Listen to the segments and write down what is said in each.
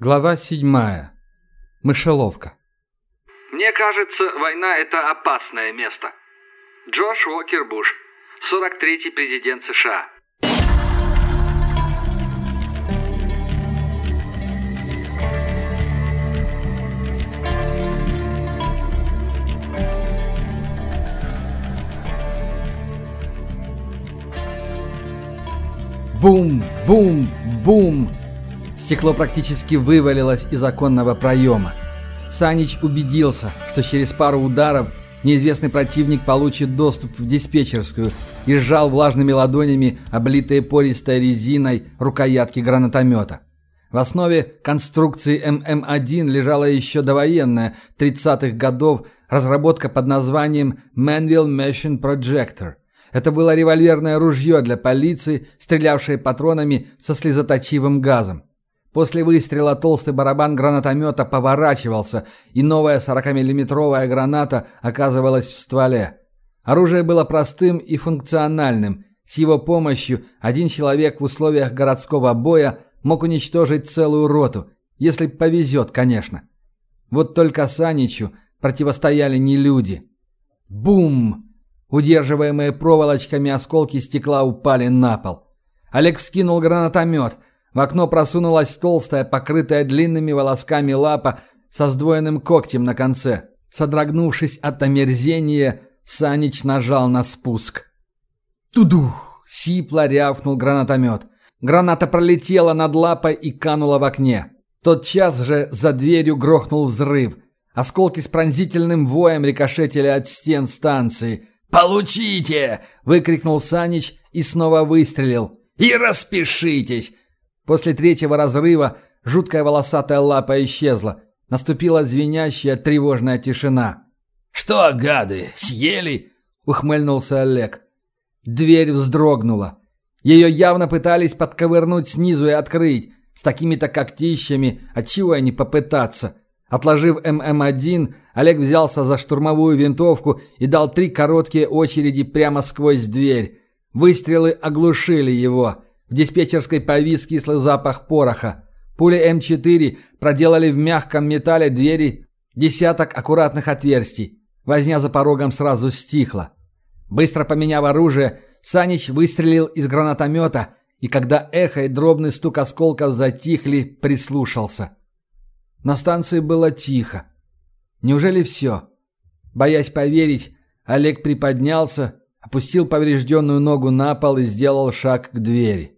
Глава седьмая. Мышеловка. Мне кажется, война – это опасное место. Джош Уокер Буш, 43-й президент США. Бум, бум, бум. Стекло практически вывалилось из оконного проема. Санич убедился, что через пару ударов неизвестный противник получит доступ в диспетчерскую и сжал влажными ладонями облитые пористой резиной рукоятки гранатомета. В основе конструкции ММ-1 лежала еще довоенная 30-х годов разработка под названием Manville Machine Projector. Это было револьверное ружье для полиции, стрелявшее патронами со слезоточивым газом. После выстрела толстый барабан гранатомета поворачивался, и новая 40-миллиметровая граната оказывалась в стволе. Оружие было простым и функциональным. С его помощью один человек в условиях городского боя мог уничтожить целую роту, если повезет, конечно. Вот только Саничу противостояли не люди. Бум! Удерживаемые проволочками осколки стекла упали на пол. Олег скинул гранатомет – в окно просунулась толстая, покрытая длинными волосками лапа со сдвоенным когтем на конце. Содрогнувшись от омерзения, Санич нажал на спуск. «Тудух!» — сипло рявкнул гранатомет. Граната пролетела над лапой и канула в окне. Тот час же за дверью грохнул взрыв. Осколки с пронзительным воем рикошетили от стен станции. «Получите!» — выкрикнул Санич и снова выстрелил. «И распишитесь! После третьего разрыва жуткая волосатая лапа исчезла. Наступила звенящая тревожная тишина. «Что, гады, съели?» — ухмыльнулся Олег. Дверь вздрогнула. Ее явно пытались подковырнуть снизу и открыть. С такими-то когтищами, отчего и не попытаться. Отложив ММ-1, Олег взялся за штурмовую винтовку и дал три короткие очереди прямо сквозь дверь. Выстрелы оглушили его. В диспетчерской повис кислый запах пороха. Пули М4 проделали в мягком металле двери десяток аккуратных отверстий. Возня за порогом сразу стихла. Быстро поменяв оружие, Санич выстрелил из гранатомета, и когда эхо и дробный стук осколков затихли, прислушался. На станции было тихо. Неужели все? Боясь поверить, Олег приподнялся, опустил поврежденную ногу на пол и сделал шаг к двери.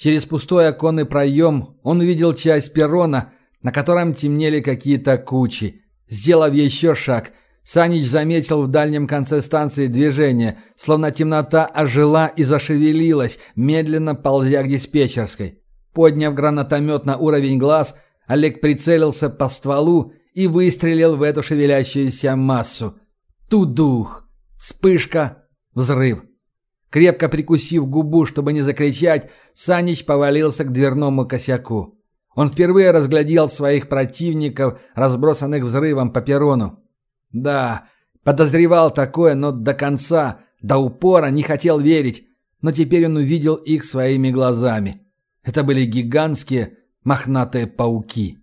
Через пустой оконный проем он увидел часть перрона, на котором темнели какие-то кучи. Сделав еще шаг, Санич заметил в дальнем конце станции движение, словно темнота ожила и зашевелилась, медленно ползя к диспетчерской. Подняв гранатомет на уровень глаз, Олег прицелился по стволу и выстрелил в эту шевелящуюся массу. Тудух! Вспышка! Взрыв! Крепко прикусив губу, чтобы не закричать, Санич повалился к дверному косяку. Он впервые разглядел своих противников, разбросанных взрывом по перрону. Да, подозревал такое, но до конца, до упора не хотел верить, но теперь он увидел их своими глазами. Это были гигантские мохнатые пауки.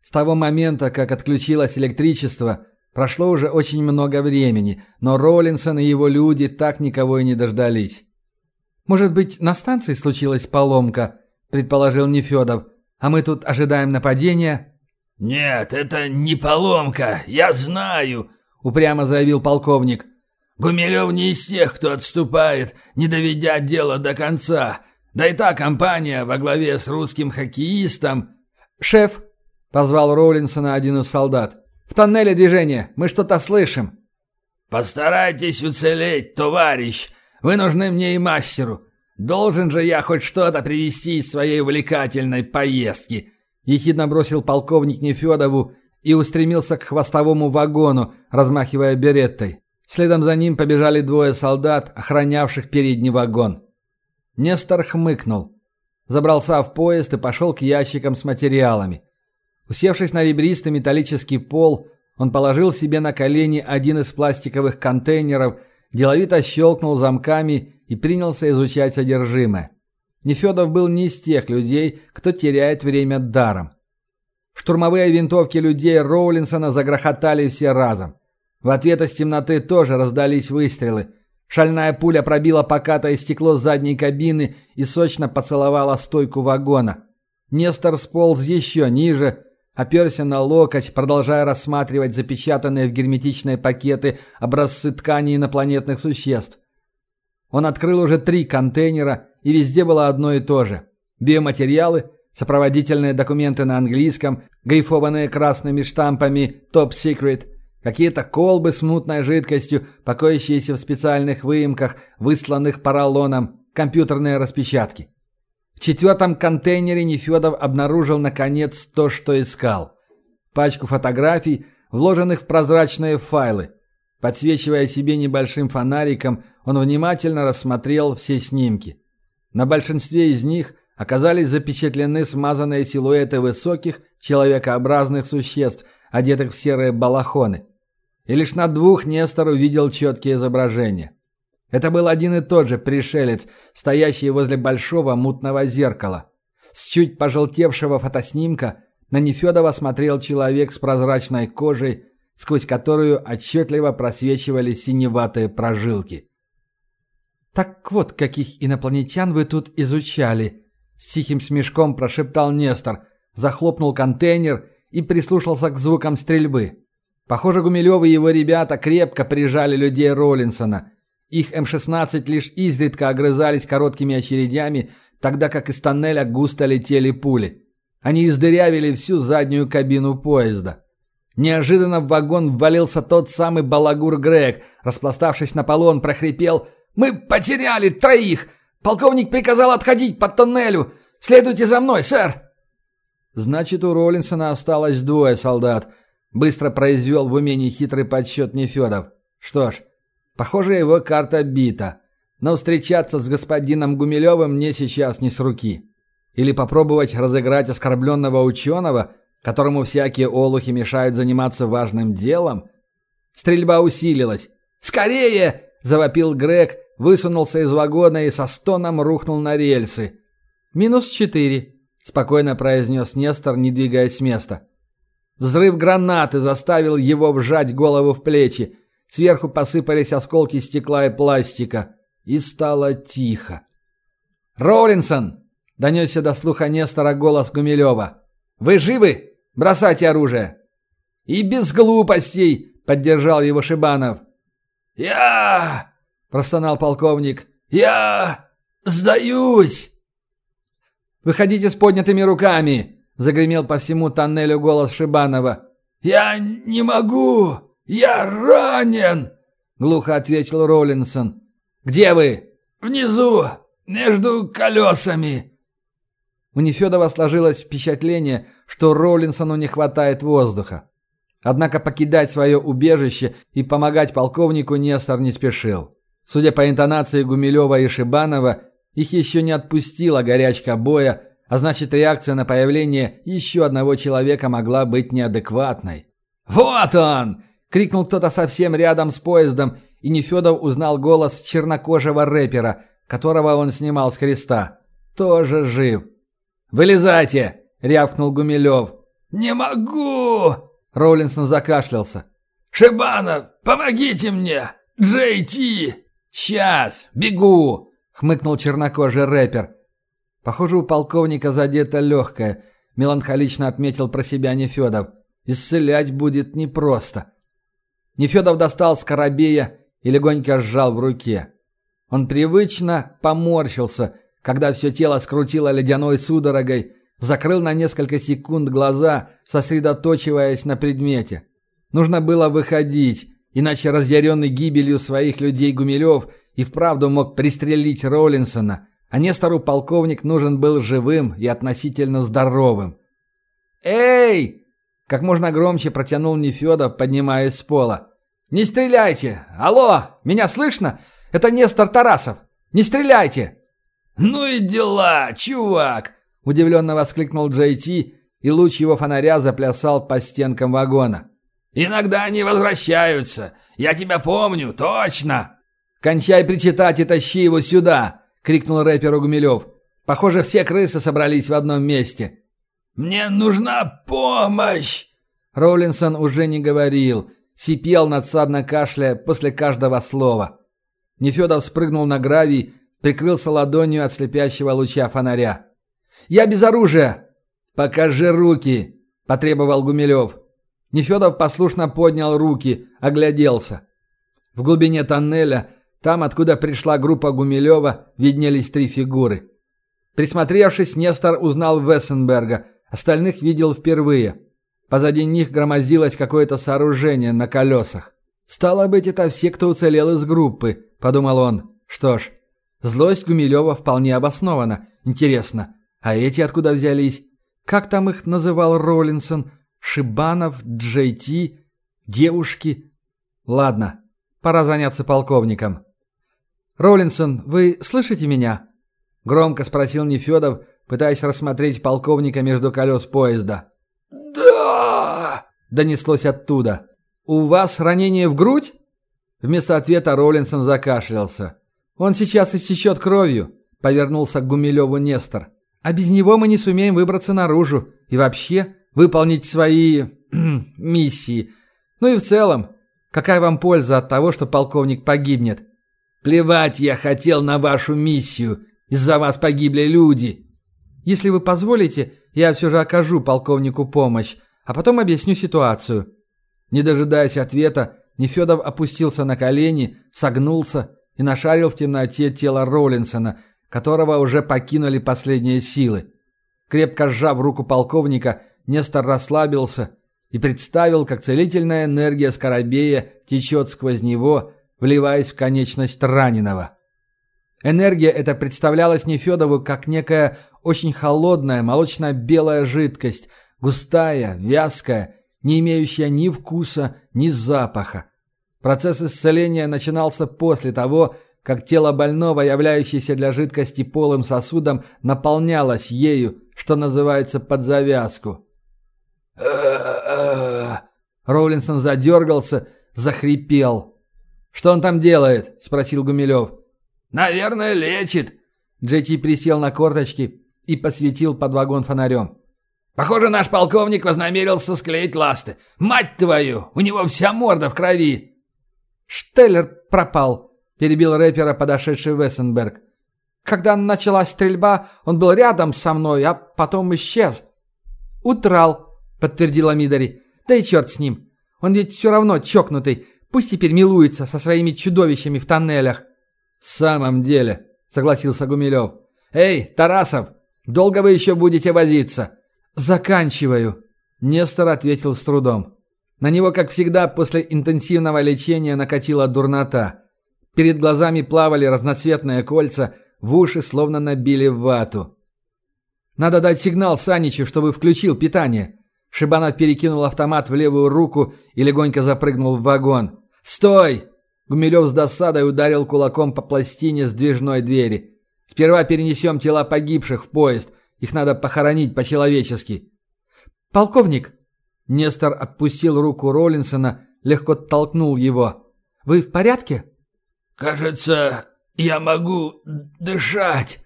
С того момента, как отключилось электричество, Прошло уже очень много времени, но Роллинсон и его люди так никого и не дождались. «Может быть, на станции случилась поломка?» – предположил Нефедов. «А мы тут ожидаем нападения?» «Нет, это не поломка, я знаю», – упрямо заявил полковник. «Гумилев не из тех, кто отступает, не доведя дело до конца. Да и та компания во главе с русским хоккеистом...» «Шеф», – позвал Роллинсона один из солдат. В тоннеле движение. Мы что-то слышим». «Постарайтесь уцелеть, товарищ. Вы нужны мне и мастеру. Должен же я хоть что-то привезти из своей увлекательной поездки», — ехидно бросил полковник Нефедову и устремился к хвостовому вагону, размахивая береттой. Следом за ним побежали двое солдат, охранявших передний вагон. Нестор хмыкнул. Забрался в поезд и пошел к ящикам с материалами. Усевшись на ребристый металлический пол, он положил себе на колени один из пластиковых контейнеров, деловито щелкнул замками и принялся изучать содержимое. Нефедов был не из тех людей, кто теряет время даром. Штурмовые винтовки людей Роулинсона загрохотали все разом. В ответ из темноты тоже раздались выстрелы. Шальная пуля пробила покатое стекло задней кабины и сочно поцеловала стойку вагона. Нестор сполз еще ниже, оперся на локоть, продолжая рассматривать запечатанные в герметичные пакеты образцы тканей инопланетных существ. Он открыл уже три контейнера, и везде было одно и то же. Биоматериалы, сопроводительные документы на английском, грифованные красными штампами «Top Secret», какие-то колбы с мутной жидкостью, покоящиеся в специальных выемках, высланных поролоном, компьютерные распечатки. В четвертом контейнере Нефедов обнаружил, наконец, то, что искал. Пачку фотографий, вложенных в прозрачные файлы. Подсвечивая себе небольшим фонариком, он внимательно рассмотрел все снимки. На большинстве из них оказались запечатлены смазанные силуэты высоких, человекообразных существ, одетых в серые балахоны. И лишь на двух Нестор увидел четкие изображения. Это был один и тот же пришелец, стоящий возле большого мутного зеркала. С чуть пожелтевшего фотоснимка на Нефедова смотрел человек с прозрачной кожей, сквозь которую отчетливо просвечивали синеватые прожилки. «Так вот, каких инопланетян вы тут изучали!» С тихим смешком прошептал Нестор, захлопнул контейнер и прислушался к звукам стрельбы. Похоже, Гумилев и его ребята крепко прижали людей Роллинсона – их М-16 лишь изредка огрызались короткими очередями, тогда как из тоннеля густо летели пули. Они издырявили всю заднюю кабину поезда. Неожиданно в вагон ввалился тот самый балагур Грег. Распластавшись на полу, он прохрипел «Мы потеряли троих! Полковник приказал отходить по тоннелю! Следуйте за мной, сэр!» Значит, у Роллинсона осталось двое солдат. Быстро произвел в умении хитрый подсчет Нефедов. Что ж, Похоже, его карта бита. Но встречаться с господином Гумилевым мне сейчас не с руки. Или попробовать разыграть оскорбленного ученого, которому всякие олухи мешают заниматься важным делом? Стрельба усилилась. «Скорее!» – завопил Грег, высунулся из вагона и со стоном рухнул на рельсы. «Минус четыре», – спокойно произнес Нестор, не двигаясь с места. Взрыв гранаты заставил его вжать голову в плечи. Сверху посыпались осколки стекла и пластика. И стало тихо. «Роулинсон!» — донесся до слуха Нестора голос Гумилева. «Вы живы? Бросайте оружие!» «И без глупостей!» — поддержал его Шибанов. «Я...» — простонал полковник. «Я... сдаюсь!» «Выходите с поднятыми руками!» — загремел по всему тоннелю голос Шибанова. «Я не могу!» «Я ранен!» — глухо ответил Роллинсон. «Где вы?» «Внизу, между колесами». У Нефедова сложилось впечатление, что Роллинсону не хватает воздуха. Однако покидать свое убежище и помогать полковнику Нестор не спешил. Судя по интонации Гумилева и Шибанова, их еще не отпустила горячка боя, а значит реакция на появление еще одного человека могла быть неадекватной. «Вот он!» — крикнул кто-то совсем рядом с поездом, и Нефедов узнал голос чернокожего рэпера, которого он снимал с креста. «Тоже жив». «Вылезайте!» — рявкнул Гумилев. «Не могу!» — Роллинсон закашлялся. «Шибанов, помогите мне! Джей Ти!» «Сейчас! Бегу!» — хмыкнул чернокожий рэпер. Похоже, у полковника задето легкое, меланхолично отметил про себя Нефедов. Исцелять будет непросто. Нефедов достал скоробея и легонько сжал в руке. Он привычно поморщился, когда все тело скрутило ледяной судорогой, закрыл на несколько секунд глаза, сосредоточиваясь на предмете. Нужно было выходить, иначе разъяренный гибелью своих людей Гумилев и вправду мог пристрелить Роллинсона, а Нестору полковник нужен был живым и относительно здоровым. «Эй!» – как можно громче протянул Нефедов, поднимаясь с пола. «Не стреляйте! Алло! Меня слышно? Это Нестор Тарасов! Не стреляйте!» «Ну и дела, чувак!» – удивленно воскликнул Джей Ти, и луч его фонаря заплясал по стенкам вагона. «Иногда они возвращаются. Я тебя помню, точно!» «Кончай причитать и тащи его сюда!» – крикнул рэперу Гумилев. Похоже, все крысы собрались в одном месте». «Мне нужна помощь!» Роулинсон уже не говорил, сипел надсадно кашляя после каждого слова. Нефедов спрыгнул на гравий, прикрылся ладонью от слепящего луча фонаря. «Я без оружия!» «Покажи руки!» – потребовал Гумилев. Нефедов послушно поднял руки, огляделся. В глубине тоннеля, там, откуда пришла группа Гумилева, виднелись три фигуры. Присмотревшись, Нестор узнал Вессенберга, остальных видел впервые. Позади них громоздилось какое-то сооружение на колесах. «Стало быть, это все, кто уцелел из группы», – подумал он. «Что ж, злость Гумилева вполне обоснована. Интересно, а эти откуда взялись? Как там их называл Роллинсон? Шибанов, Джей Ти, девушки? Ладно, пора заняться полковником». «Роллинсон, вы слышите меня?» Громко спросил Нефедов, пытаясь рассмотреть полковника между колес поезда. Донеслось оттуда. «У вас ранение в грудь?» Вместо ответа Роллинсон закашлялся. «Он сейчас истечет кровью», – повернулся к Гумилеву Нестор. «А без него мы не сумеем выбраться наружу и вообще выполнить свои... миссии. Ну и в целом, какая вам польза от того, что полковник погибнет?» «Плевать я хотел на вашу миссию. Из-за вас погибли люди». «Если вы позволите, я все же окажу полковнику помощь, а потом объясню ситуацию». Не дожидаясь ответа, Нефедов опустился на колени, согнулся и нашарил в темноте тело Роллинсона, которого уже покинули последние силы. Крепко сжав руку полковника, Нестор расслабился и представил, как целительная энергия Скоробея течет сквозь него, вливаясь в конечность раненого. Энергия эта представлялась Нефедову как некая очень холодная молочно-белая жидкость, густая, вязкая не имеющая ни вкуса, ни запаха. Процесс исцеления начинался после того, как тело больного, являющееся для жидкости полым сосудом, наполнялось ею, что называется под завязку. Роулинсон задергался, захрипел. «Что он там делает?» – спросил Гумилев. «Наверное, лечит». Джети присел на корточки и посветил под вагон фонарем. Похоже, наш полковник вознамерился склеить ласты. Мать твою, у него вся морда в крови. Штеллер пропал, перебил рэпера подошедший Вессенберг. Когда началась стрельба, он был рядом со мной, а потом исчез. Утрал, подтвердила Мидори. Да и черт с ним. Он ведь все равно чокнутый. Пусть теперь милуется со своими чудовищами в тоннелях. В самом деле, согласился Гумилев. Эй, Тарасов, долго вы еще будете возиться? «Заканчиваю», – Нестор ответил с трудом. На него, как всегда, после интенсивного лечения накатила дурнота. Перед глазами плавали разноцветные кольца, в уши словно набили вату. «Надо дать сигнал Саничу, чтобы включил питание». Шибанов перекинул автомат в левую руку и легонько запрыгнул в вагон. «Стой!» Гумилев с досадой ударил кулаком по пластине сдвижной двери. «Сперва перенесем тела погибших в поезд, их надо похоронить по-человечески». «Полковник!» Нестор отпустил руку Роллинсона, легко толкнул его. «Вы в порядке?» «Кажется, я могу дышать».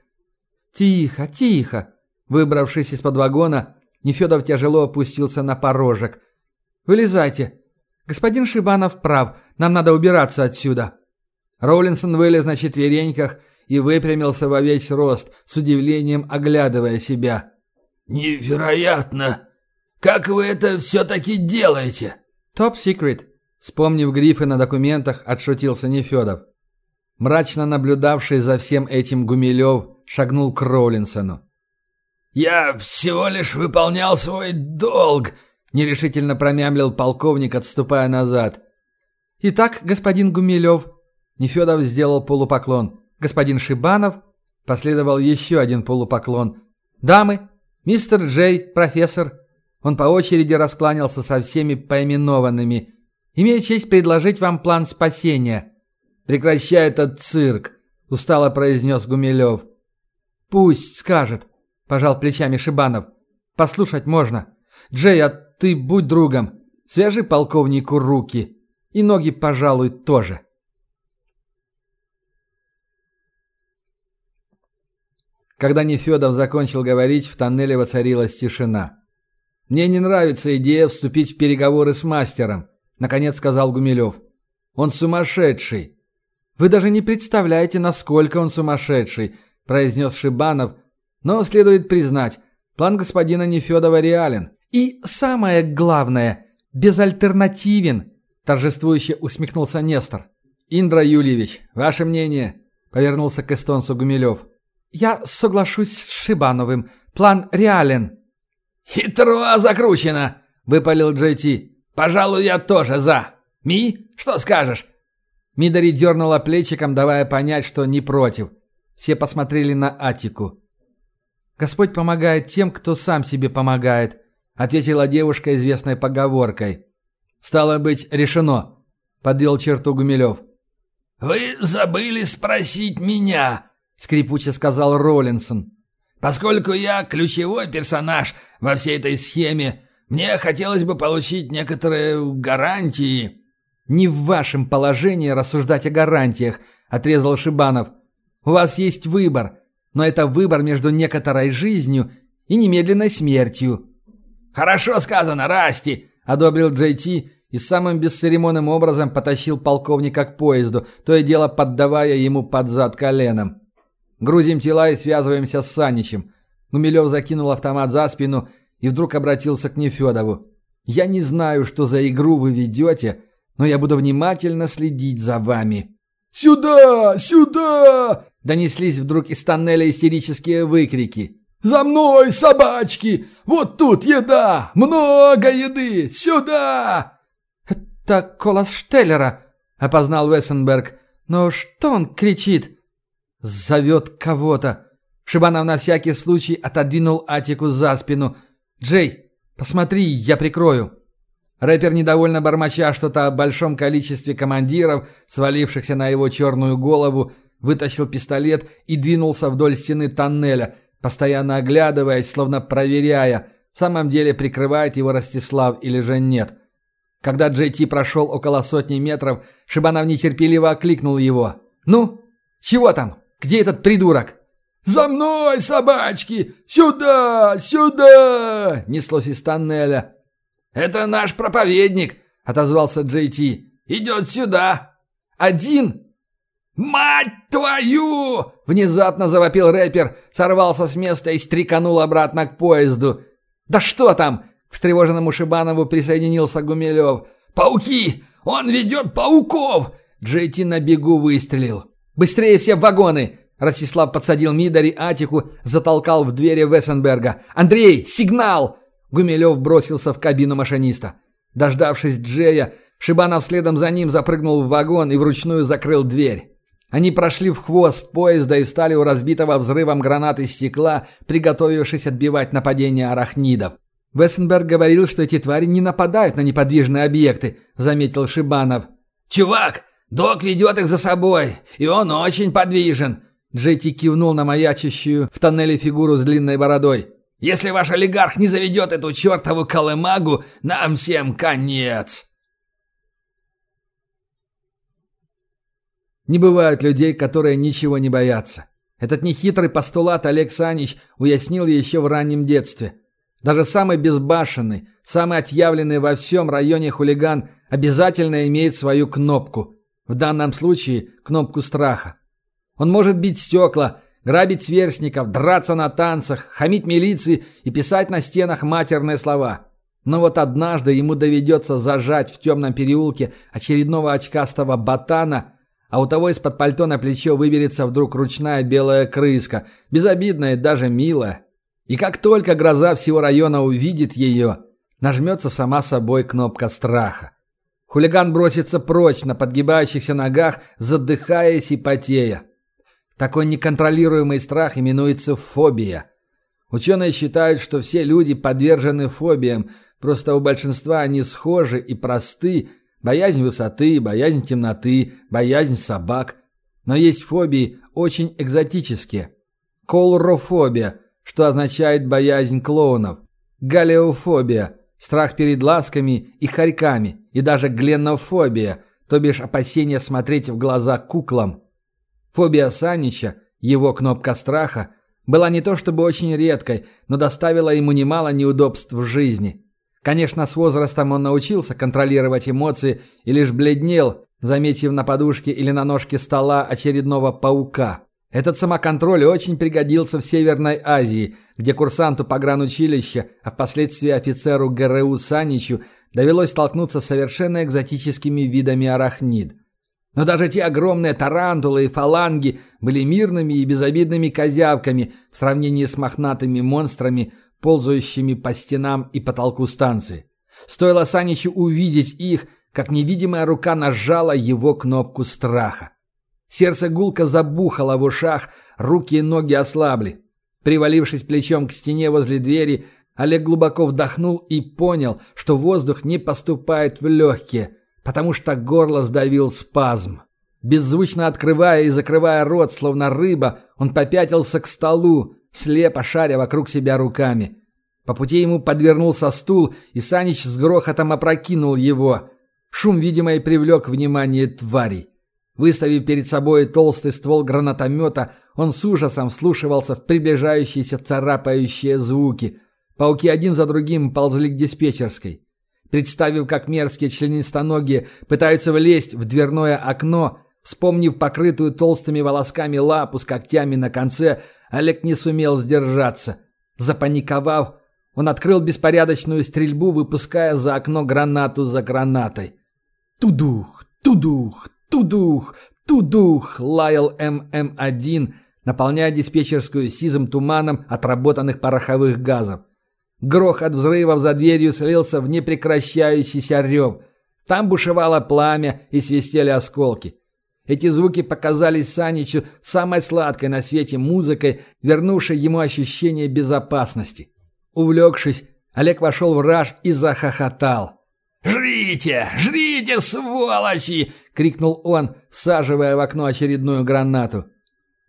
«Тихо, тихо!» Выбравшись из-под вагона, Нефедов тяжело опустился на порожек. «Вылезайте. Господин Шибанов прав, нам надо убираться отсюда». Роллинсон вылез на четвереньках и выпрямился во весь рост, с удивлением оглядывая себя. «Невероятно! Как вы это все-таки делаете?» «Топ секрет», — вспомнив грифы на документах, отшутился Нефедов. Мрачно наблюдавший за всем этим Гумилев шагнул к Роулинсону. «Я всего лишь выполнял свой долг», — нерешительно промямлил полковник, отступая назад. «Итак, господин Гумилев...» Нефедов сделал полупоклон господин Шибанов, последовал еще один полупоклон. «Дамы, мистер Джей, профессор». Он по очереди раскланялся со всеми поименованными. «Имею честь предложить вам план спасения». «Прекращай этот цирк», — устало произнес Гумилев. «Пусть скажет», — пожал плечами Шибанов. «Послушать можно. Джей, а ты будь другом. Свяжи полковнику руки. И ноги, пожалуй, тоже». Когда Нефедов закончил говорить, в тоннеле воцарилась тишина. «Мне не нравится идея вступить в переговоры с мастером», — наконец сказал Гумилев. «Он сумасшедший». «Вы даже не представляете, насколько он сумасшедший», — произнес Шибанов. «Но следует признать, план господина Нефедова реален. И самое главное, безальтернативен», — торжествующе усмехнулся Нестор. «Индра Юльевич, ваше мнение?» — повернулся к эстонцу Гумилев. «Я соглашусь с Шибановым. План реален». «Хитро закручено!» — выпалил Джей Ти. «Пожалуй, я тоже за. Ми, что скажешь?» Мидари дернула плечиком, давая понять, что не против. Все посмотрели на Атику. «Господь помогает тем, кто сам себе помогает», — ответила девушка известной поговоркой. «Стало быть, решено», — подвел черту Гумилев. «Вы забыли спросить меня», — скрипуче сказал Роллинсон. «Поскольку я ключевой персонаж во всей этой схеме, мне хотелось бы получить некоторые гарантии». «Не в вашем положении рассуждать о гарантиях», — отрезал Шибанов. «У вас есть выбор, но это выбор между некоторой жизнью и немедленной смертью». «Хорошо сказано, Расти», — одобрил Джей Ти и самым бесцеремонным образом потащил полковника к поезду, то и дело поддавая ему под зад коленом. «Грузим тела и связываемся с Саничем». Гумилев закинул автомат за спину и вдруг обратился к Нефедову. «Я не знаю, что за игру вы ведете, но я буду внимательно следить за вами». «Сюда! Сюда!» — донеслись вдруг из тоннеля истерические выкрики. «За мной, собачки! Вот тут еда! Много еды! Сюда!» «Это голос Штеллера», — опознал Вессенберг. «Но что он кричит?» «Зовет кого-то». Шибанов на всякий случай отодвинул Атику за спину. «Джей, посмотри, я прикрою». Рэпер, недовольно бормоча что-то о большом количестве командиров, свалившихся на его черную голову, вытащил пистолет и двинулся вдоль стены тоннеля, постоянно оглядываясь, словно проверяя, в самом деле прикрывает его Ростислав или же нет. Когда Джей Ти прошел около сотни метров, Шибанов нетерпеливо окликнул его. «Ну, чего там? Где этот придурок?» «За мной, собачки! Сюда! Сюда!» Неслось из тоннеля. «Это наш проповедник!» — отозвался Джей Ти. «Идет сюда!» «Один?» «Мать твою!» — внезапно завопил рэпер, сорвался с места и стреканул обратно к поезду. «Да что там?» — к встревоженному Шибанову присоединился Гумилев. «Пауки! Он ведет пауков!» Джейти на бегу выстрелил. «Быстрее все в вагоны!» Ростислав подсадил Мидари Атику, затолкал в двери Вессенберга. «Андрей, сигнал!» Гумилев бросился в кабину машиниста. Дождавшись Джея, Шибанов следом за ним запрыгнул в вагон и вручную закрыл дверь. Они прошли в хвост поезда и встали у разбитого взрывом гранаты стекла, приготовившись отбивать нападение арахнидов. «Вессенберг говорил, что эти твари не нападают на неподвижные объекты», — заметил Шибанов. «Чувак, док ведет их за собой, и он очень подвижен», — Джети кивнул на маячащую в тоннеле фигуру с длинной бородой. «Если ваш олигарх не заведет эту чертову колымагу, нам всем конец!» Не бывают людей, которые ничего не боятся. Этот нехитрый постулат Олег Санич уяснил еще в раннем детстве. Даже самый безбашенный, самый отъявленный во всем районе хулиган обязательно имеет свою кнопку. В данном случае кнопку страха. Он может бить стекла, грабить сверстников, драться на танцах, хамить милиции и писать на стенах матерные слова. Но вот однажды ему доведется зажать в темном переулке очередного очкастого ботана – а у того из-под пальто на плечо выберется вдруг ручная белая крыска, безобидная и даже милая. И как только гроза всего района увидит ее, нажмется сама собой кнопка страха. Хулиган бросится прочь на подгибающихся ногах, задыхаясь и потея. Такой неконтролируемый страх именуется фобия. Ученые считают, что все люди подвержены фобиям, просто у большинства они схожи и просты, Боязнь высоты, боязнь темноты, боязнь собак. Но есть фобии очень экзотические. Колрофобия, что означает боязнь клоунов. Галеофобия, страх перед ласками и хорьками. И даже гленофобия, то бишь опасение смотреть в глаза куклам. Фобия Санича, его кнопка страха, была не то чтобы очень редкой, но доставила ему немало неудобств в жизни. Конечно, с возрастом он научился контролировать эмоции и лишь бледнел, заметив на подушке или на ножке стола очередного паука. Этот самоконтроль очень пригодился в Северной Азии, где курсанту погранучилища, а впоследствии офицеру ГРУ Саничу довелось столкнуться с совершенно экзотическими видами арахнид. Но даже те огромные тарантулы и фаланги были мирными и безобидными козявками в сравнении с мохнатыми монстрами, ползающими по стенам и потолку станции. Стоило Саничу увидеть их, как невидимая рука нажала его кнопку страха. Сердце гулко забухало в ушах, руки и ноги ослабли. Привалившись плечом к стене возле двери, Олег глубоко вдохнул и понял, что воздух не поступает в легкие, потому что горло сдавил спазм. Беззвучно открывая и закрывая рот, словно рыба, он попятился к столу, слепо шаря вокруг себя руками. По пути ему подвернулся стул, и Санич с грохотом опрокинул его. Шум, видимо, и привлек внимание тварей. Выставив перед собой толстый ствол гранатомета, он с ужасом вслушивался в приближающиеся царапающие звуки. Пауки один за другим ползли к диспетчерской. Представив, как мерзкие членистоногие пытаются влезть в дверное окно, вспомнив покрытую толстыми волосками лапу с когтями на конце, Олег не сумел сдержаться. Запаниковав, он открыл беспорядочную стрельбу, выпуская за окно гранату за гранатой. Тудух, тудух, тудух, тудух, лаял ММ-1, наполняя диспетчерскую сизым туманом отработанных пороховых газов. Грохот взрывов за дверью слился в непрекращающийся рев. Там бушевало пламя и свистели осколки. Эти звуки показались Саничу самой сладкой на свете музыкой, вернувшей ему ощущение безопасности. Увлекшись, Олег вошел в раж и захохотал. «Жрите! Жрите, сволочи!» — крикнул он, всаживая в окно очередную гранату.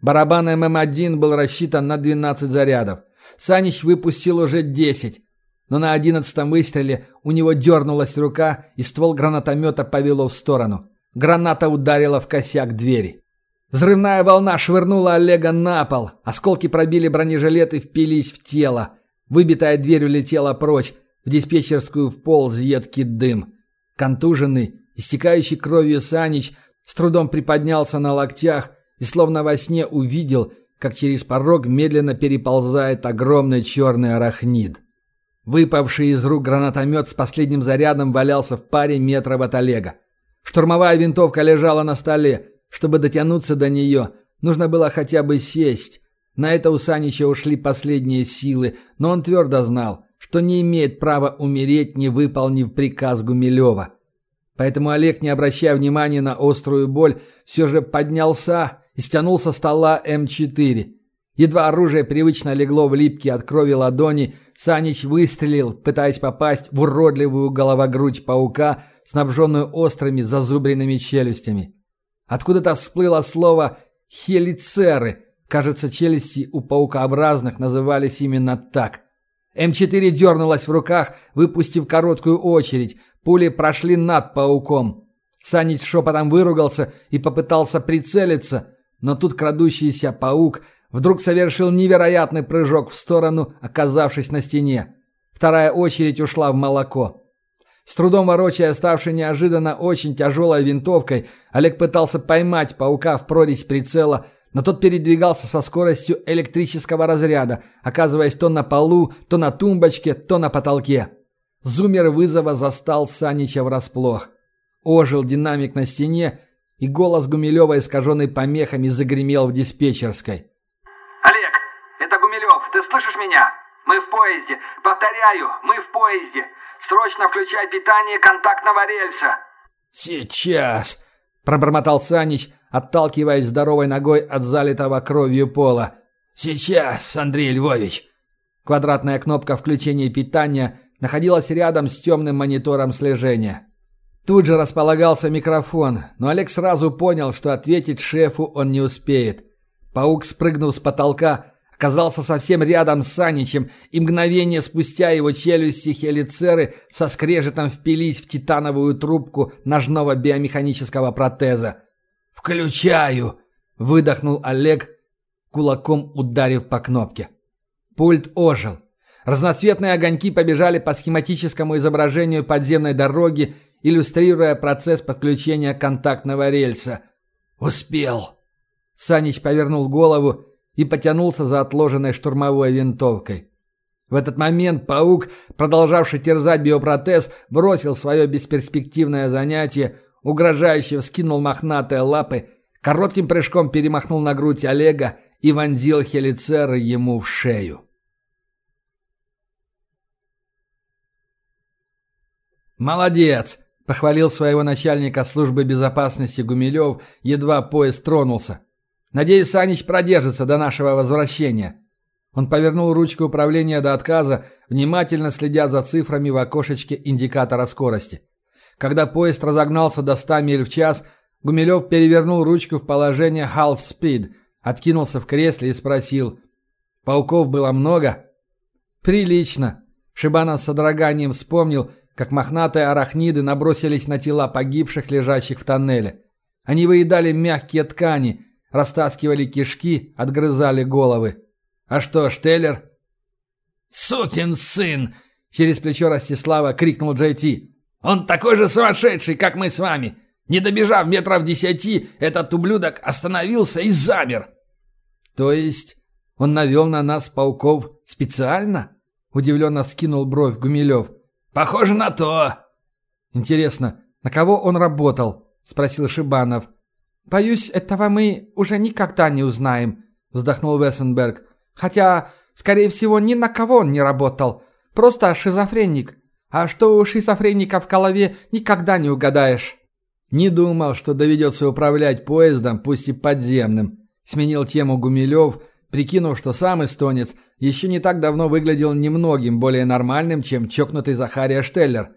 Барабан ММ-1 был рассчитан на 12 зарядов. Санич выпустил уже десять, но на одиннадцатом выстреле у него дернулась рука, и ствол гранатомета повело в сторону. Граната ударила в косяк двери. Взрывная волна швырнула Олега на пол, осколки пробили бронежилет и впились в тело. Выбитая дверь улетела прочь, в диспетчерскую вполз едкий дым. Контуженный, истекающий кровью Санич с трудом приподнялся на локтях и словно во сне увидел, как через порог медленно переползает огромный черный арахнид. Выпавший из рук гранатомет с последним зарядом валялся в паре метров от Олега. Штурмовая винтовка лежала на столе. Чтобы дотянуться до нее, нужно было хотя бы сесть. На это у Санича ушли последние силы, но он твердо знал, что не имеет права умереть, не выполнив приказ Гумилева. Поэтому Олег, не обращая внимания на острую боль, все же поднялся и стянул со стола М4. Едва оружие привычно легло в липкие от крови ладони, Санич выстрелил, пытаясь попасть в уродливую головогрудь паука, снабженную острыми зазубренными челюстями. Откуда-то всплыло слово «хелицеры». Кажется, челюсти у паукообразных назывались именно так. М4 дернулась в руках, выпустив короткую очередь. Пули прошли над пауком. Санич шепотом выругался и попытался прицелиться, но тут крадущийся паук вдруг совершил невероятный прыжок в сторону, оказавшись на стене. Вторая очередь ушла в молоко. С трудом ворочая ставшей неожиданно очень тяжелой винтовкой, Олег пытался поймать паука в прорезь прицела, но тот передвигался со скоростью электрического разряда, оказываясь то на полу, то на тумбочке, то на потолке. Зумер вызова застал Санича врасплох. Ожил динамик на стене, и голос Гумилева, искаженный помехами, загремел в диспетчерской. «Олег, это Гумилев, ты слышишь меня? Мы в поезде. Повторяю, мы в поезде. Срочно включай питание контактного рельса». «Сейчас», — пробормотал Санич, отталкиваясь здоровой ногой от залитого кровью пола. «Сейчас, Андрей Львович». Квадратная кнопка включения питания находилась рядом с темным монитором слежения. Тут же располагался микрофон, но Олег сразу понял, что ответить шефу он не успеет. Паук спрыгнул с потолка, оказался совсем рядом с Саничем, и мгновение спустя его челюсти хелицеры со скрежетом впились в титановую трубку ножного биомеханического протеза. «Включаю!» – выдохнул Олег. кулаком ударив по кнопке. Пульт ожил. Разноцветные огоньки побежали по схематическому изображению подземной дороги, иллюстрируя процесс подключения контактного рельса. «Успел!» Санич повернул голову и потянулся за отложенной штурмовой винтовкой. В этот момент паук, продолжавший терзать биопротез, бросил свое бесперспективное занятие, угрожающе вскинул мохнатые лапы, коротким прыжком перемахнул на грудь Олега и вонзил хелицеры ему в шею. «Молодец!» — похвалил своего начальника службы безопасности Гумилев, едва поезд тронулся. «Надеюсь, Санич продержится до нашего возвращения». Он повернул ручку управления до отказа, внимательно следя за цифрами в окошечке индикатора скорости. Когда поезд разогнался до 100 миль в час, Гумилев перевернул ручку в положение half speed, откинулся в кресле и спросил. «Пауков было много?» «Прилично». Шибанов с содроганием вспомнил, как мохнатые арахниды набросились на тела погибших, лежащих в тоннеле. Они выедали мягкие ткани, растаскивали кишки, отгрызали головы. «А что, Штеллер?» «Сукин сын!» — через плечо Ростислава крикнул Джей Ти. «Он такой же сумасшедший, как мы с вами! Не добежав метров десяти, этот ублюдок остановился и замер!» «То есть он навел на нас пауков специально?» — удивленно вскинул бровь Гумилев. «Похоже на то!» «Интересно, на кого он работал?» — спросил Шибанов. «Боюсь, этого мы уже никогда не узнаем», — вздохнул Вессенберг. «Хотя, скорее всего, ни на кого он не работал. Просто шизофреник. А что у шизофреника в голове, никогда не угадаешь». «Не думал, что доведется управлять поездом, пусть и подземным», — сменил тему Гумилев, прикинув, что сам эстонец еще не так давно выглядел немногим более нормальным, чем чокнутый Захария Штеллер.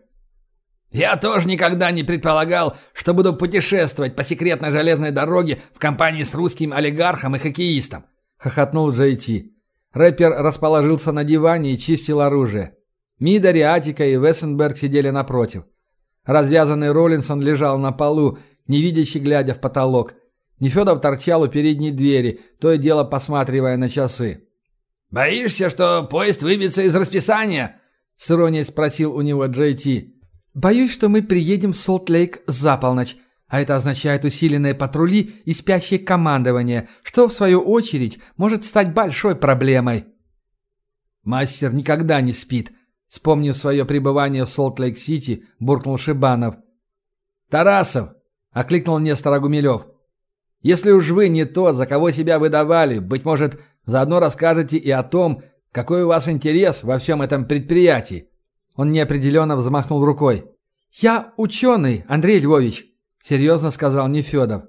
«Я тоже никогда не предполагал, что буду путешествовать по секретной железной дороге в компании с русским олигархом и хоккеистом», — хохотнул Джей Ти. Рэпер расположился на диване и чистил оружие. Мидари, Атика и Вессенберг сидели напротив. Развязанный Роллинсон лежал на полу, невидящий глядя в потолок. Нефедов торчал у передней двери, то и дело посматривая на часы. «Боишься, что поезд выбьется из расписания?» — с иронией спросил у него Джей Ти. «Боюсь, что мы приедем в Солт-Лейк за полночь, а это означает усиленные патрули и спящее командование, что, в свою очередь, может стать большой проблемой». «Мастер никогда не спит», — вспомнив свое пребывание в Солт-Лейк-Сити, буркнул Шибанов. «Тарасов!» — окликнул Нестора Гумилев. «Если уж вы не тот, за кого себя выдавали, быть может, Заодно расскажете и о том, какой у вас интерес во всем этом предприятии». Он неопределенно взмахнул рукой. «Я ученый, Андрей Львович», — серьезно сказал Нефедов.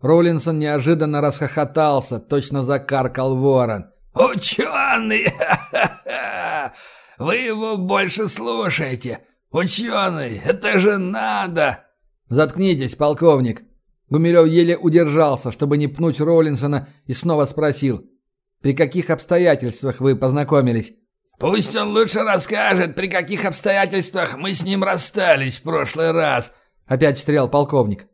Роллинсон неожиданно расхохотался, точно закаркал ворон. «Ученый! Вы его больше слушаете! Ученый! Это же надо!» «Заткнитесь, полковник!» Гумилев еле удержался, чтобы не пнуть Роллинсона, и снова спросил. При каких обстоятельствах вы познакомились?» «Пусть он лучше расскажет, при каких обстоятельствах мы с ним расстались в прошлый раз», — опять встрял полковник.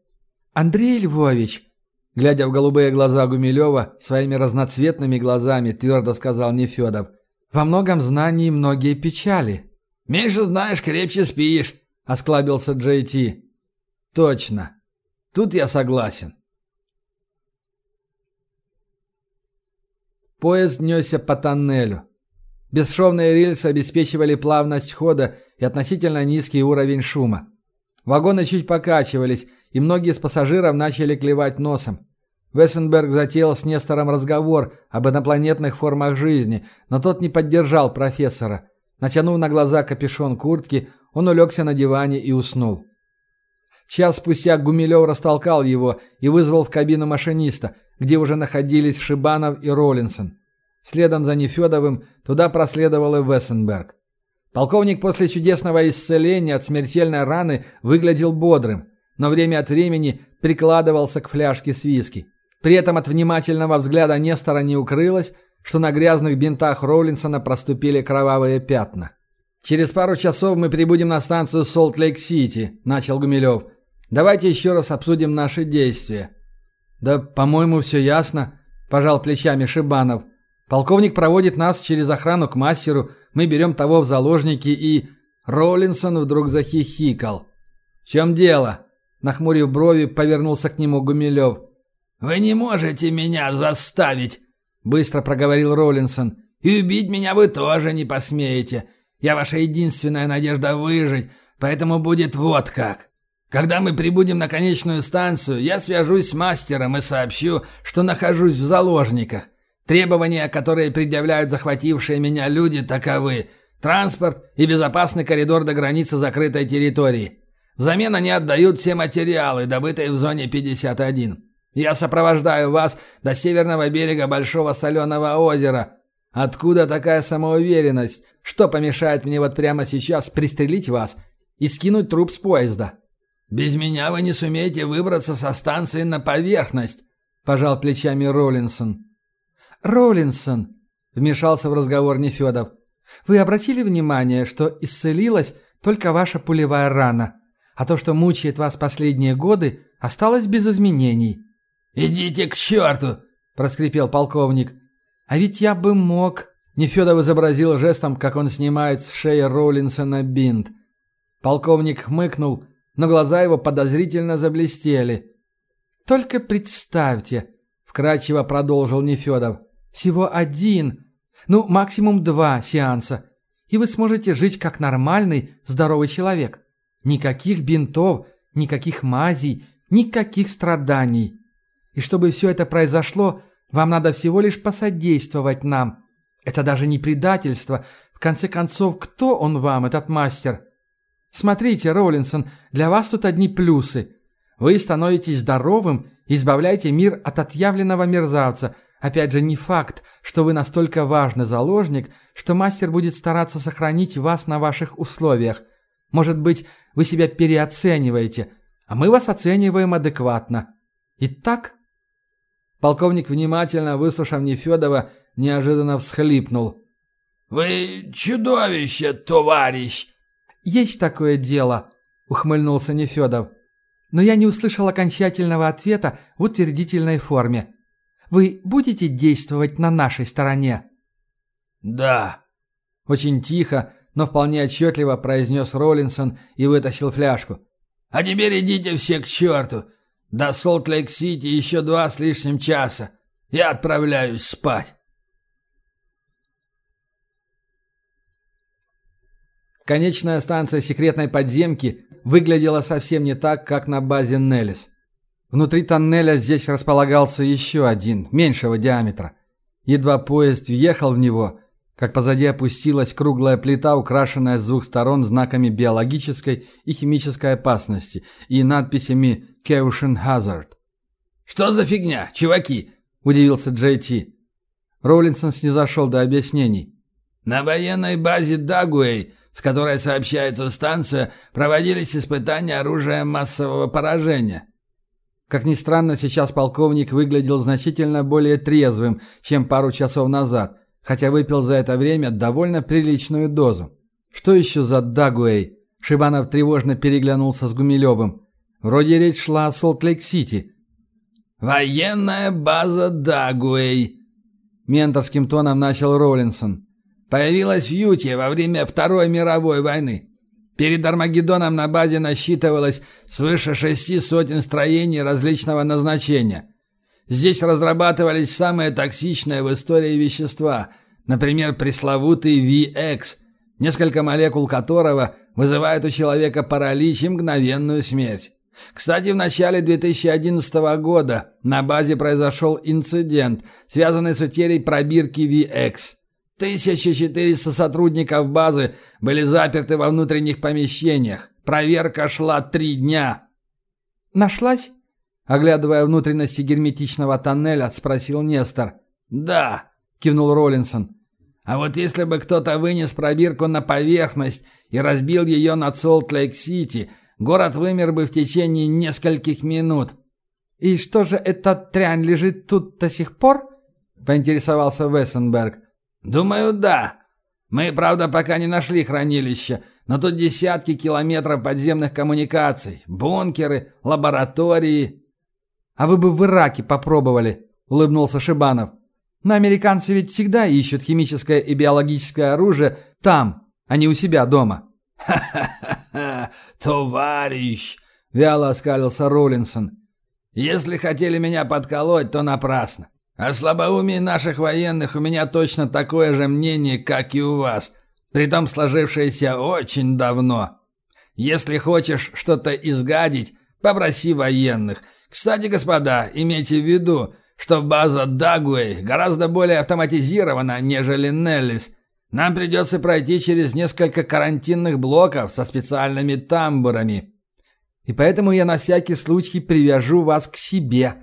«Андрей Львович», — глядя в голубые глаза Гумилева, своими разноцветными глазами твердо сказал Нефедов, «во многом знании многие печали». «Меньше знаешь, крепче спишь», — осклабился Джей Ти. «Точно. Тут я согласен. Поезд несся по тоннелю. Бесшовные рельсы обеспечивали плавность хода и относительно низкий уровень шума. Вагоны чуть покачивались, и многие из пассажиров начали клевать носом. Вессенберг затеял с Нестором разговор об инопланетных формах жизни, но тот не поддержал профессора. Натянув на глаза капюшон куртки, он улегся на диване и уснул. Час спустя Гумилев растолкал его и вызвал в кабину машиниста, где уже находились Шибанов и Роллинсон. Следом за Нефедовым туда проследовал и Вессенберг. Полковник после чудесного исцеления от смертельной раны выглядел бодрым, но время от времени прикладывался к фляжке с виски. При этом от внимательного взгляда Нестора не укрылось, что на грязных бинтах Роллинсона проступили кровавые пятна. «Через пару часов мы прибудем на станцию Солт-Лейк-Сити», — начал Гумилев. «Давайте еще раз обсудим наши действия». «Да, по-моему, все ясно», пожал плечами Шибанов. Полковник проводит нас через охрану к мастеру, мы берем того в заложники и... Роллинсон вдруг захихикал. «В чем дело?» Нахмурив брови, повернулся к нему Гумилев. «Вы не можете меня заставить!» Быстро проговорил Роллинсон. «И убить меня вы тоже не посмеете. Я ваша единственная надежда выжить, поэтому будет вот как. Когда мы прибудем на конечную станцию, я свяжусь с мастером и сообщу, что нахожусь в заложниках. Требования, которые предъявляют захватившие меня люди, таковы. Транспорт и безопасный коридор до границы закрытой территории. Взамен они отдают все материалы, добытые в зоне 51. Я сопровождаю вас до северного берега Большого Соленого озера. Откуда такая самоуверенность? Что помешает мне вот прямо сейчас пристрелить вас и скинуть труп с поезда? Без меня вы не сумеете выбраться со станции на поверхность, пожал плечами Роллинсон. «Роллинсон», — вмешался в разговор Нефедов, — «вы обратили внимание, что исцелилась только ваша пулевая рана, а то, что мучает вас последние годы, осталось без изменений». «Идите к черту!» — проскрипел полковник. «А ведь я бы мог...» — Нефедов изобразил жестом, как он снимает с шеи Роллинсона бинт. Полковник хмыкнул, но глаза его подозрительно заблестели. «Только представьте», — вкратчиво продолжил Нефедов, — всего один, ну, максимум два сеанса, и вы сможете жить как нормальный, здоровый человек. Никаких бинтов, никаких мазей, никаких страданий. И чтобы все это произошло, вам надо всего лишь посодействовать нам. Это даже не предательство. В конце концов, кто он вам, этот мастер? Смотрите, Роллинсон, для вас тут одни плюсы. Вы становитесь здоровым и избавляете мир от отъявленного мерзавца – Опять же, не факт, что вы настолько важный заложник, что мастер будет стараться сохранить вас на ваших условиях. Может быть, вы себя переоцениваете, а мы вас оцениваем адекватно. Итак...» Полковник, внимательно выслушав Нефедова, неожиданно всхлипнул. «Вы чудовище, товарищ!» «Есть такое дело», — ухмыльнулся Нефедов. «Но я не услышал окончательного ответа в утвердительной форме. Вы будете действовать на нашей стороне?» «Да», — очень тихо, но вполне отчетливо произнес Роллинсон и вытащил фляжку. «А теперь идите все к черту. До Солт-Лейк-Сити еще два с лишним часа. Я отправляюсь спать». Конечная станция секретной подземки выглядела совсем не так, как на базе Неллис. Внутри тоннеля здесь располагался еще один, меньшего диаметра. Едва поезд въехал в него, как позади опустилась круглая плита, украшенная с двух сторон знаками биологической и химической опасности и надписями «Caution Hazard». «Что за фигня, чуваки?» – удивился Джей Ти. Роллинсон снизошел до объяснений. «На военной базе Дагуэй, с которой сообщается станция, проводились испытания оружия массового поражения». Как ни странно, сейчас полковник выглядел значительно более трезвым, чем пару часов назад, хотя выпил за это время довольно приличную дозу. Что еще за Дагуэй? Шибанов тревожно переглянулся с Гумилевым. Вроде речь шла о Солт-Лейк-Сити. «Военная база Дагуэй», — менторским тоном начал Роллинсон. «Появилась в Юте во время Второй мировой войны. Перед Армагеддоном на базе насчитывалось свыше шести сотен строений различного назначения. Здесь разрабатывались самые токсичные в истории вещества, например, пресловутый VX, несколько молекул которого вызывают у человека паралич и мгновенную смерть. Кстати, в начале 2011 года на базе произошел инцидент, связанный с утерей пробирки VX – 1400 сотрудников базы были заперты во внутренних помещениях. Проверка шла три дня. «Нашлась?» Оглядывая внутренности герметичного тоннеля, спросил Нестор. «Да», — кивнул Роллинсон. «А вот если бы кто-то вынес пробирку на поверхность и разбил ее над Солт-Лейк-Сити, город вымер бы в течение нескольких минут». «И что же эта трянь лежит тут до сих пор?» — поинтересовался Вессенберг. «Думаю, да. Мы, правда, пока не нашли хранилище, но тут десятки километров подземных коммуникаций, бункеры, лаборатории». «А вы бы в Ираке попробовали», — улыбнулся Шибанов. «Но американцы ведь всегда ищут химическое и биологическое оружие там, а не у себя дома». «Ха-ха-ха, товарищ!» — вяло оскалился Роллинсон. «Если хотели меня подколоть, то напрасно. О слабоумии наших военных у меня точно такое же мнение, как и у вас, притом сложившееся очень давно. Если хочешь что-то изгадить, попроси военных. Кстати, господа, имейте в виду, что база Дагуэй гораздо более автоматизирована, нежели Неллис. Нам придется пройти через несколько карантинных блоков со специальными тамбурами. И поэтому я на всякий случай привяжу вас к себе.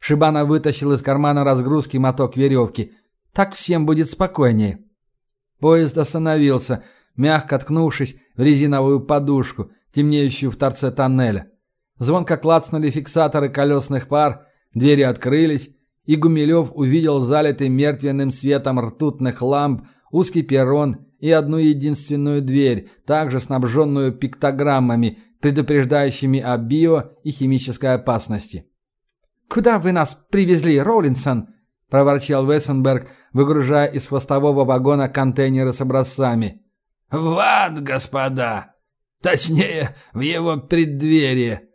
Шибана вытащил из кармана разгрузки моток веревки. Так всем будет спокойнее. Поезд остановился, мягко ткнувшись в резиновую подушку, темнеющую в торце тоннеля. Звонко клацнули фиксаторы колесных пар, двери открылись, и Гумилев увидел залитый мертвенным светом ртутных ламп узкий перрон и одну единственную дверь, также снабженную пиктограммами, предупреждающими о био- и химической опасности. «Куда вы нас привезли, Роллинсон?» – проворчал Вессенберг, выгружая из хвостового вагона контейнеры с образцами. «В ад, господа! Точнее, в его преддверие!» –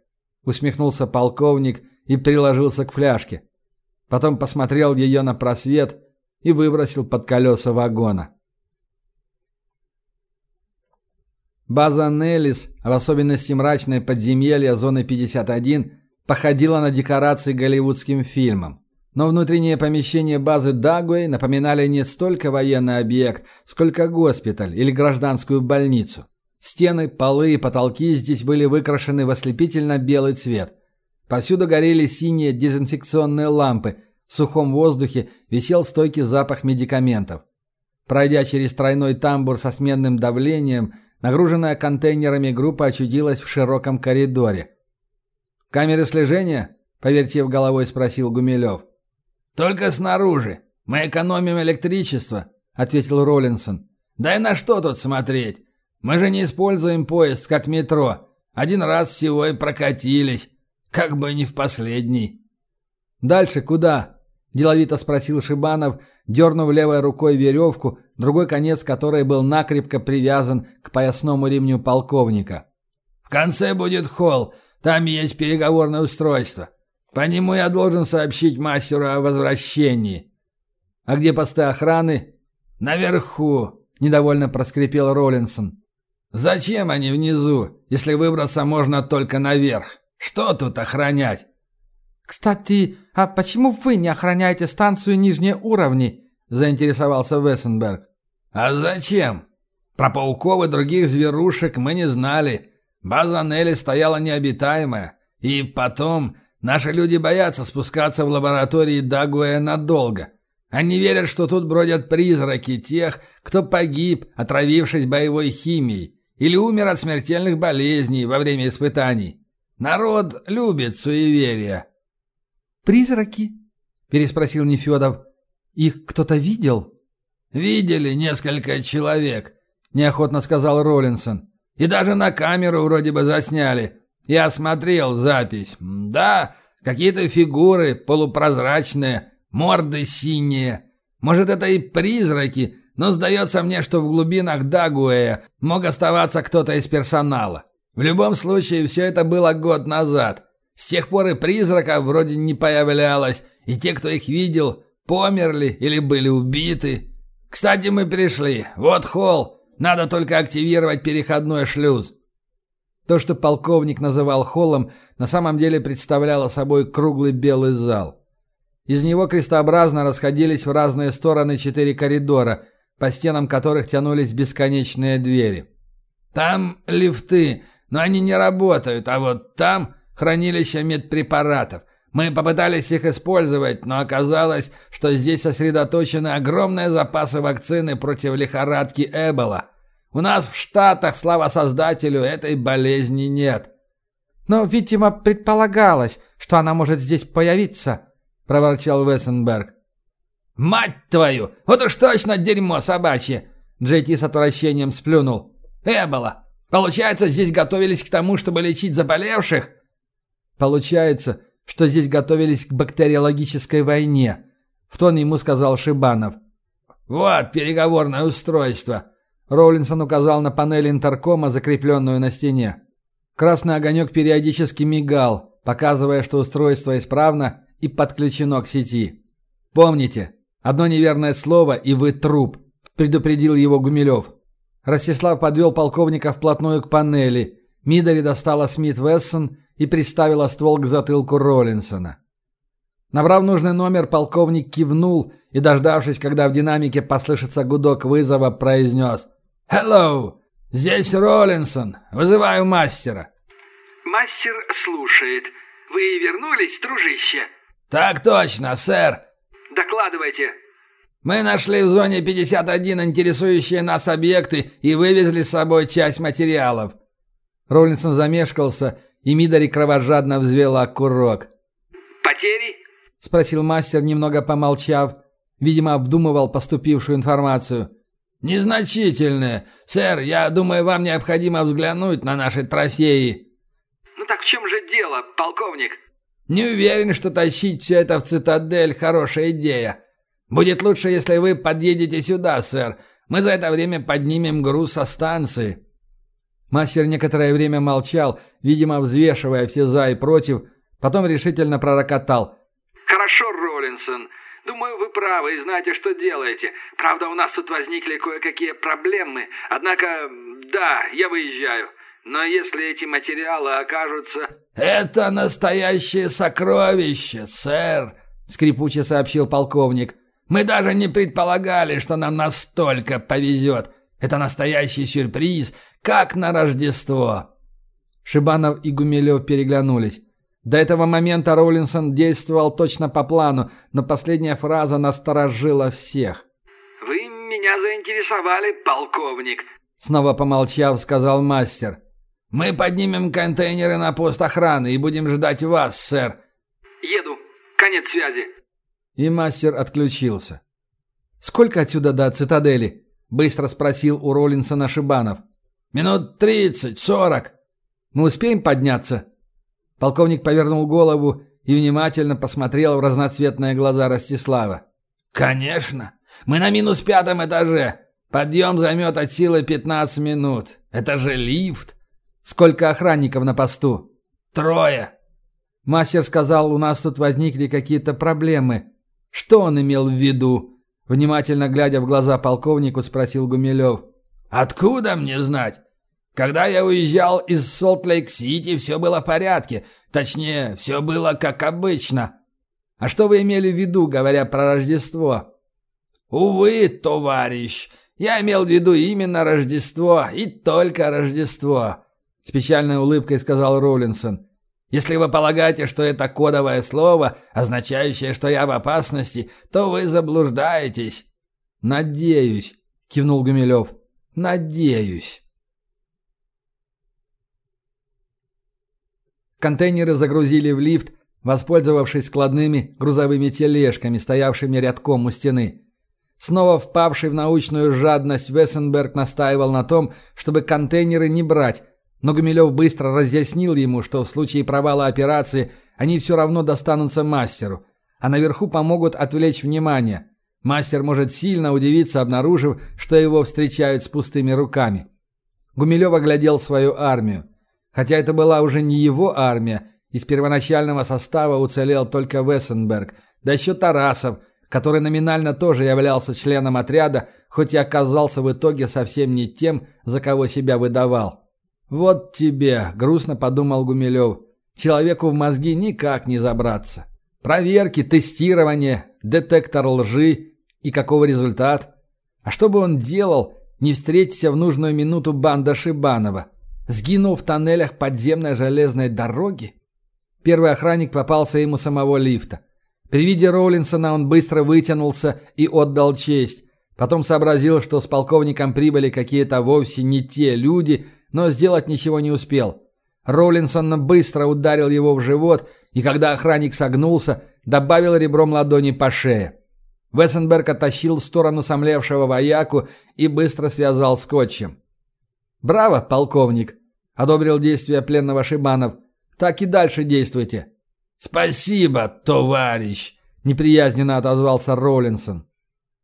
усмехнулся полковник и приложился к фляжке. Потом посмотрел ее на просвет и выбросил под колеса вагона. База Неллис, в особенности мрачное подземелье зоны 51, походила на декорации голливудским фильмам. Но внутренние помещения базы Дагуэй напоминали не столько военный объект, сколько госпиталь или гражданскую больницу. Стены, полы и потолки здесь были выкрашены в ослепительно-белый цвет. Повсюду горели синие дезинфекционные лампы, в сухом воздухе висел стойкий запах медикаментов. Пройдя через тройной тамбур со сменным давлением, нагруженная контейнерами группа очутилась в широком коридоре. «Камеры слежения?» – повертев головой, спросил Гумилев. «Только снаружи. Мы экономим электричество», – ответил Роллинсон. «Да и на что тут смотреть? Мы же не используем поезд, как метро. Один раз всего и прокатились. Как бы не в последний». «Дальше куда?» – деловито спросил Шибанов, дернув левой рукой веревку, другой конец которой был накрепко привязан к поясному ремню полковника. «В конце будет холл. Там есть переговорное устройство. По нему я должен сообщить мастеру о возвращении». «А где посты охраны?» «Наверху», – недовольно проскрипел Роллинсон. «Зачем они внизу, если выбраться можно только наверх? Что тут охранять?» «Кстати, а почему вы не охраняете станцию нижние уровни?» – заинтересовался Вессенберг. «А зачем? Про пауков и других зверушек мы не знали. База Нелли стояла необитаемая. И потом, наши люди боятся спускаться в лаборатории Дагуэ надолго. Они верят, что тут бродят призраки тех, кто погиб, отравившись боевой химией, или умер от смертельных болезней во время испытаний. Народ любит суеверия». «Призраки?» – переспросил Нефедов. «Их кто-то видел?» «Видели несколько человек», – неохотно сказал Роллинсон. «И даже на камеру вроде бы засняли. Я смотрел запись. Да, какие-то фигуры полупрозрачные, морды синие. Может, это и призраки, но сдается мне, что в глубинах Дагуэя мог оставаться кто-то из персонала. В любом случае, все это было год назад. С тех пор и призраков вроде не появлялось, и те, кто их видел, померли или были убиты. Кстати, мы пришли. Вот холл. Надо только активировать переходной шлюз. То, что полковник называл холлом, на самом деле представляло собой круглый белый зал. Из него крестообразно расходились в разные стороны четыре коридора, по стенам которых тянулись бесконечные двери. «Там лифты, но они не работают, а вот там хранилище медпрепаратов. Мы попытались их использовать, но оказалось, что здесь сосредоточены огромные запасы вакцины против лихорадки Эбола. У нас в Штатах, слава создателю, этой болезни нет. Но, видимо, предполагалось, что она может здесь появиться, проворчал Вессенберг. «Мать твою! Вот уж точно дерьмо собачье!» Джейти с отвращением сплюнул. «Эбола! Получается, здесь готовились к тому, чтобы лечить заболевших?» Получается, что здесь готовились к бактериологической войне. В тон ему сказал Шибанов. «Вот переговорное устройство», Роулинсон указал на панель интеркома, закрепленную на стене. Красный огонек периодически мигал, показывая, что устройство исправно и подключено к сети. «Помните, одно неверное слово, и вы труп», – предупредил его Гумилев. Ростислав подвел полковника вплотную к панели. Мидори достала Смит Вессон и приставила ствол к затылку Роллинсона. Набрав нужный номер, полковник кивнул и, дождавшись, когда в динамике послышится гудок вызова, произнес «Hello! Здесь Роллинсон. Вызываю мастера». «Мастер слушает. Вы вернулись, дружище?» «Так точно, сэр». «Докладывайте». «Мы нашли в зоне 51 интересующие нас объекты и вывезли с собой часть материалов». Роллинсон замешкался, и Мидори кровожадно взвела курок. «Потери?» — спросил мастер, немного помолчав. Видимо, обдумывал поступившую информацию. «Незначительные. Сэр, я думаю, вам необходимо взглянуть на наши трофеи». «Ну так в чем же дело, полковник?» «Не уверен, что тащить все это в цитадель – хорошая идея. Будет лучше, если вы подъедете сюда, сэр. Мы за это время поднимем груз со станции». Мастер некоторое время молчал, видимо, взвешивая все «за» и «против», потом решительно пророкотал. «Хорошо, Роллинсон. Думаю, вы правы и знаете, что делаете. Правда, у нас тут возникли кое-какие проблемы. Однако, да, я выезжаю. Но если эти материалы окажутся...» «Это настоящее сокровище, сэр», — скрипуче сообщил полковник. «Мы даже не предполагали, что нам настолько повезет. Это настоящий сюрприз, как на Рождество». Шибанов и Гумилев переглянулись. До этого момента Роулинсон действовал точно по плану, но последняя фраза насторожила всех. «Вы меня заинтересовали, полковник», — снова помолчав, сказал мастер. «Мы поднимем контейнеры на пост охраны и будем ждать вас, сэр». «Еду. Конец связи». И мастер отключился. «Сколько отсюда до цитадели?» — быстро спросил у Роллинсона Шибанов. «Минут тридцать, сорок». «Мы успеем подняться?» Полковник повернул голову и внимательно посмотрел в разноцветные глаза Ростислава. «Конечно! Мы на минус пятом этаже. Подъем займет от силы 15 минут. Это же лифт!» «Сколько охранников на посту?» «Трое!» Мастер сказал, у нас тут возникли какие-то проблемы. Что он имел в виду? Внимательно глядя в глаза полковнику, спросил Гумилев. «Откуда мне знать? Когда я уезжал из Солт-Лейк-Сити, все было в порядке. Точнее, все было как обычно. А что вы имели в виду, говоря про Рождество? Увы, товарищ, я имел в виду именно Рождество и только Рождество, с печальной улыбкой сказал Роллинсон. Если вы полагаете, что это кодовое слово, означающее, что я в опасности, то вы заблуждаетесь. Надеюсь, кивнул Гумилев. Надеюсь. Контейнеры загрузили в лифт, воспользовавшись складными грузовыми тележками, стоявшими рядком у стены. Снова впавший в научную жадность Вессенберг настаивал на том, чтобы контейнеры не брать, но Гумилев быстро разъяснил ему, что в случае провала операции они все равно достанутся мастеру, а наверху помогут отвлечь внимание. Мастер может сильно удивиться, обнаружив, что его встречают с пустыми руками. Гумилев оглядел свою армию. Хотя это была уже не его армия, из первоначального состава уцелел только Вессенберг, да еще Тарасов, который номинально тоже являлся членом отряда, хоть и оказался в итоге совсем не тем, за кого себя выдавал. «Вот тебе», — грустно подумал Гумилев, — «человеку в мозги никак не забраться. Проверки, тестирование, детектор лжи и какого результат? А что бы он делал, не встретиться в нужную минуту банда Шибанова?» Сгинул в тоннелях подземной железной дороги? Первый охранник попался ему самого лифта. При виде Роулинсона он быстро вытянулся и отдал честь. Потом сообразил, что с полковником прибыли какие-то вовсе не те люди, но сделать ничего не успел. Роулинсон быстро ударил его в живот, и когда охранник согнулся, добавил ребром ладони по шее. Вессенберг оттащил в сторону сомлевшего вояку и быстро связал скотчем. «Браво, полковник!» — одобрил действия пленного Шибанов. «Так и дальше действуйте». «Спасибо, товарищ!» — неприязненно отозвался Роллинсон.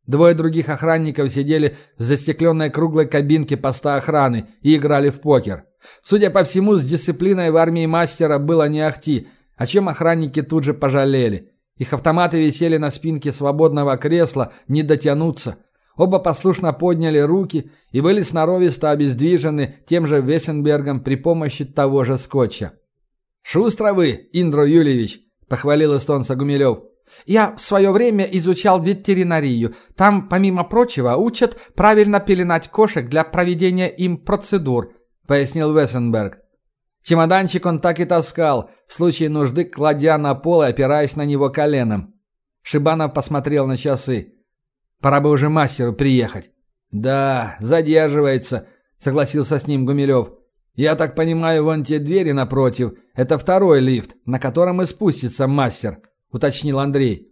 Двое других охранников сидели в застекленной круглой кабинке поста охраны и играли в покер. Судя по всему, с дисциплиной в армии мастера было не ахти, о чем охранники тут же пожалели. Их автоматы висели на спинке свободного кресла, не дотянуться. Оба послушно подняли руки и были сноровисто обездвижены тем же Вессенбергом при помощи того же скотча. «Шустро вы, Индро Юлевич!» – похвалил эстонца Гумилев. «Я в свое время изучал ветеринарию. Там, помимо прочего, учат правильно пеленать кошек для проведения им процедур», – пояснил Вессенберг. Чемоданчик он так и таскал, в случае нужды кладя на пол и опираясь на него коленом. Шибанов посмотрел на часы. Пора бы уже мастеру приехать. Да, задерживается, согласился с ним Гумилев. Я так понимаю, вон те двери напротив – это второй лифт, на котором и спустится мастер, уточнил Андрей.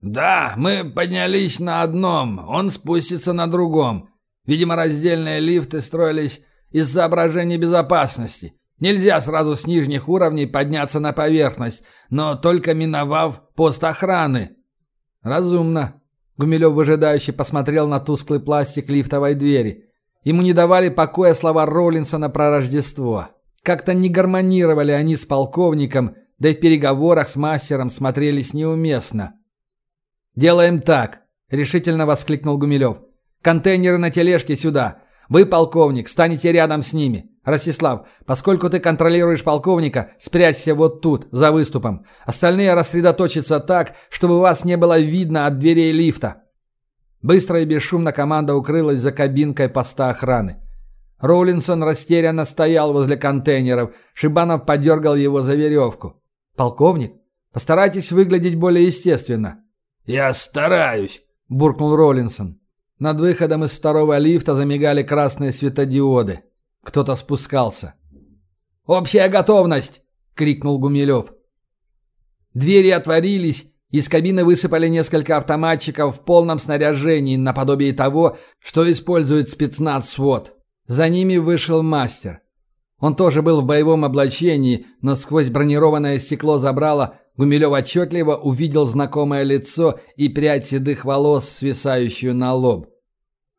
Да, мы поднялись на одном, он спустится на другом. Видимо, раздельные лифты строились из соображений безопасности. Нельзя сразу с нижних уровней подняться на поверхность, но только миновав пост охраны. Разумно. Гумилев выжидающе посмотрел на тусклый пластик лифтовой двери. Ему не давали покоя слова Роллинсона про Рождество. Как-то не гармонировали они с полковником, да и в переговорах с мастером смотрелись неуместно. «Делаем так», — решительно воскликнул Гумилев. «Контейнеры на тележке сюда. Вы, полковник, станете рядом с ними. Ростислав, поскольку ты контролируешь полковника, спрячься вот тут, за выступом. Остальные рассредоточатся так, чтобы вас не было видно от дверей лифта. Быстро и бесшумно команда укрылась за кабинкой поста охраны. Роулинсон растерянно стоял возле контейнеров. Шибанов подергал его за веревку. «Полковник, постарайтесь выглядеть более естественно». «Я стараюсь», — буркнул Роллинсон. Над выходом из второго лифта замигали красные светодиоды. Кто-то спускался. «Общая готовность!» — крикнул Гумилев. Двери отворились, из кабины высыпали несколько автоматчиков в полном снаряжении, наподобие того, что использует спецназ СВОТ. За ними вышел мастер. Он тоже был в боевом облачении, но сквозь бронированное стекло забрала Гумилев отчетливо увидел знакомое лицо и прядь седых волос, свисающую на лоб.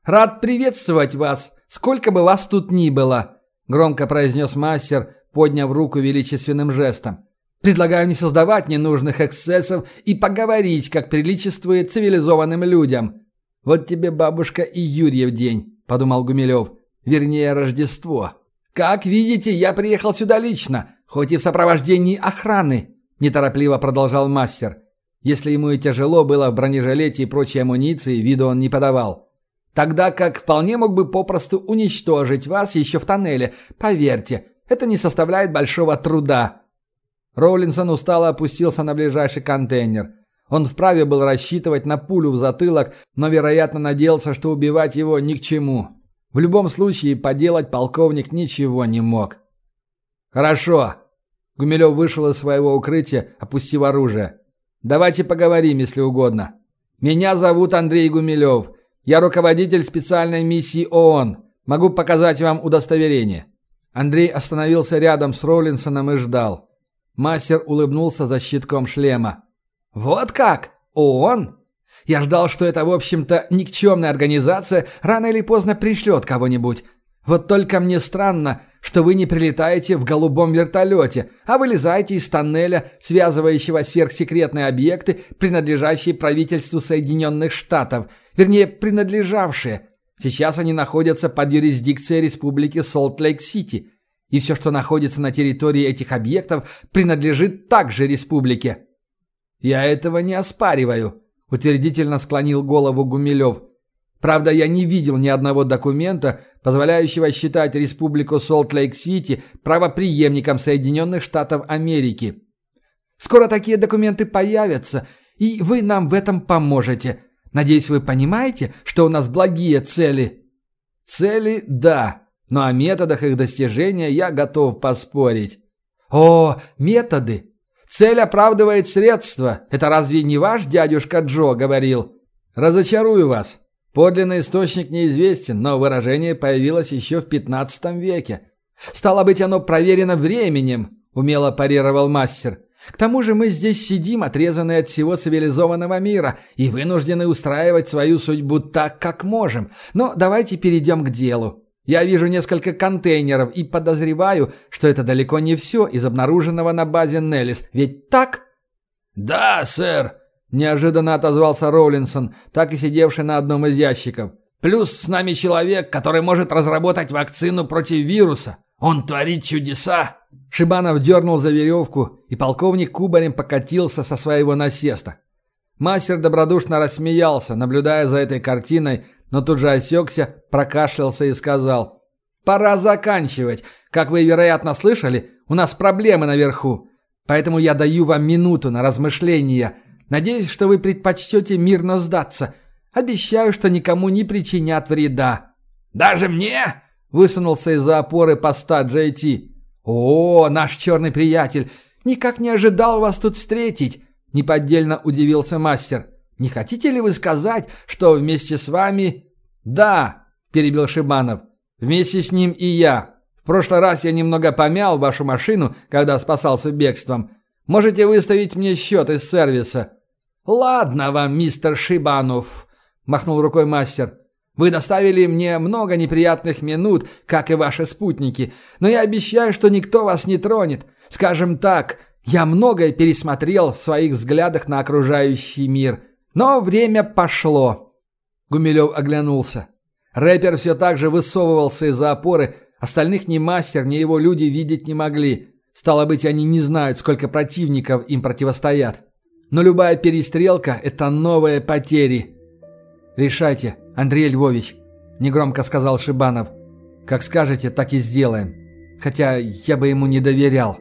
«Рад приветствовать вас!» Сколько бы вас тут ни было!» — громко произнес мастер, подняв руку величественным жестом. «Предлагаю не создавать ненужных эксцессов и поговорить, как приличествует цивилизованным людям. Вот тебе бабушка и Юрьев день», — подумал Гумилев. «Вернее, Рождество». «Как видите, я приехал сюда лично, хоть и в сопровождении охраны», — неторопливо продолжал мастер. Если ему и тяжело было в бронежилете и прочей амуниции, виду он не подавал. Тогда как вполне мог бы попросту уничтожить вас еще в тоннеле. Поверьте, это не составляет большого труда». Роулинсон устало опустился на ближайший контейнер. Он вправе был рассчитывать на пулю в затылок, но, вероятно, надеялся, что убивать его ни к чему. В любом случае, поделать полковник ничего не мог. «Хорошо». Гумилев вышел из своего укрытия, опустив оружие. «Давайте поговорим, если угодно. Меня зовут Андрей Гумилев. Я руководитель специальной миссии ООН. Могу показать вам удостоверение». Андрей остановился рядом с Роллинсоном и ждал. Мастер улыбнулся за щитком шлема. «Вот как? ООН? Я ждал, что это, в общем-то, никчемная организация рано или поздно пришлет кого-нибудь. Вот только мне странно, что вы не прилетаете в голубом вертолете, а вылезаете из тоннеля, связывающего сверхсекретные объекты, принадлежащие правительству Соединенных Штатов, вернее, принадлежавшие. Сейчас они находятся под юрисдикцией Республики Солт-Лейк-Сити, и все, что находится на территории этих объектов, принадлежит также республике. «Я этого не оспариваю», — утвердительно склонил голову Гумилев. Правда, я не видел ни одного документа, позволяющего считать Республику Солт-Лейк-Сити правоприемником Соединенных Штатов Америки. Скоро такие документы появятся, и вы нам в этом поможете. Надеюсь, вы понимаете, что у нас благие цели. Цели – да, но о методах их достижения я готов поспорить. О, методы! Цель оправдывает средства. Это разве не ваш дядюшка Джо говорил? Разочарую вас. Подлинный источник неизвестен, но выражение появилось еще в 15 веке. «Стало быть, оно проверено временем», — умело парировал мастер. К тому же мы здесь сидим, отрезанные от всего цивилизованного мира, и вынуждены устраивать свою судьбу так, как можем. Но давайте перейдем к делу. Я вижу несколько контейнеров и подозреваю, что это далеко не все из обнаруженного на базе Неллис. Ведь так?» «Да, сэр», – неожиданно отозвался Роулинсон, так и сидевший на одном из ящиков. «Плюс с нами человек, который может разработать вакцину против вируса. Он творит чудеса!» Шибанов дернул за веревку, и полковник кубарем покатился со своего насеста. Мастер добродушно рассмеялся, наблюдая за этой картиной, но тут же осекся, прокашлялся и сказал. «Пора заканчивать. Как вы, вероятно, слышали, у нас проблемы наверху. Поэтому я даю вам минуту на размышления. Надеюсь, что вы предпочтете мирно сдаться. Обещаю, что никому не причинят вреда». «Даже мне?» – высунулся из-за опоры поста Джей Ти. «О, наш черный приятель! Никак не ожидал вас тут встретить!» – неподдельно удивился мастер. «Не хотите ли вы сказать, что вместе с вами...» «Да!» – перебил Шибанов. «Вместе с ним и я. В прошлый раз я немного помял вашу машину, когда спасался бегством. Можете выставить мне счет из сервиса». «Ладно вам, мистер Шибанов», – махнул рукой мастер. Вы доставили мне много неприятных минут, как и ваши спутники, но я обещаю, что никто вас не тронет. Скажем так, я многое пересмотрел в своих взглядах на окружающий мир. Но время пошло. Гумилев оглянулся. Рэпер все так же высовывался из-за опоры, остальных ни мастер, ни его люди видеть не могли. Стало быть, они не знают, сколько противников им противостоят. Но любая перестрелка – это новые потери. Решайте, Андрей Львович», – негромко сказал Шибанов. «Как скажете, так и сделаем. Хотя я бы ему не доверял».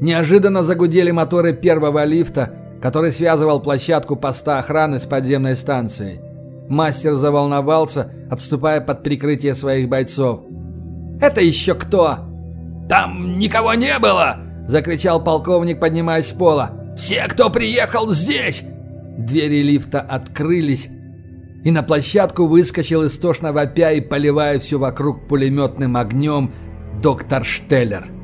Неожиданно загудели моторы первого лифта, который связывал площадку поста охраны с подземной станцией. Мастер заволновался, отступая под прикрытие своих бойцов. «Это еще кто?» «Там никого не было!» – закричал полковник, поднимаясь с пола. «Все, кто приехал здесь!» Двери лифта открылись, и на площадку выскочил истошно вопя и поливая все вокруг пулеметным огнем доктор Штеллер.